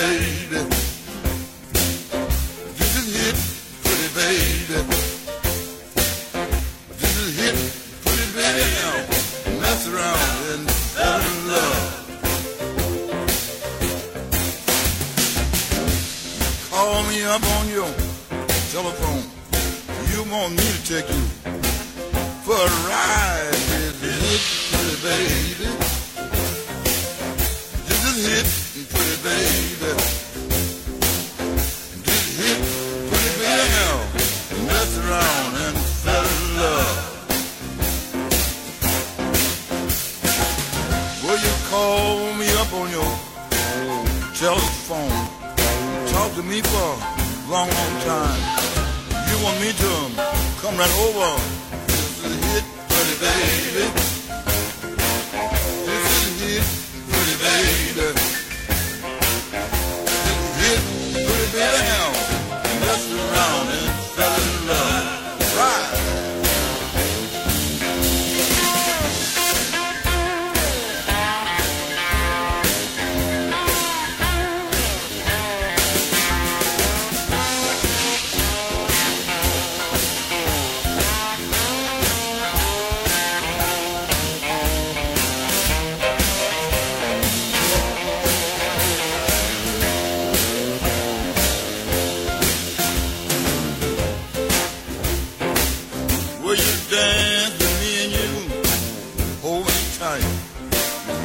baby. This is pretty baby. This is pretty baby. Now, mess around and love. Call me up on your telephone. You want me to take you for a ride. Hit, telephone? Talk to me for a long, long time. You want me to come right over? This is hit, pretty baby.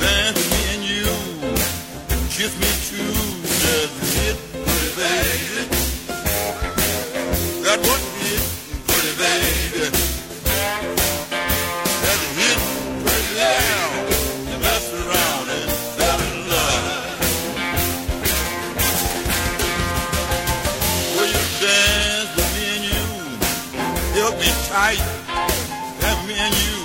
Dance with me and you. Kiss me too. Hit, pretty baby. Got what hit, pretty baby. Hit, pretty. You mess around and. Will you dance with me and you? Help me tight. Have me and you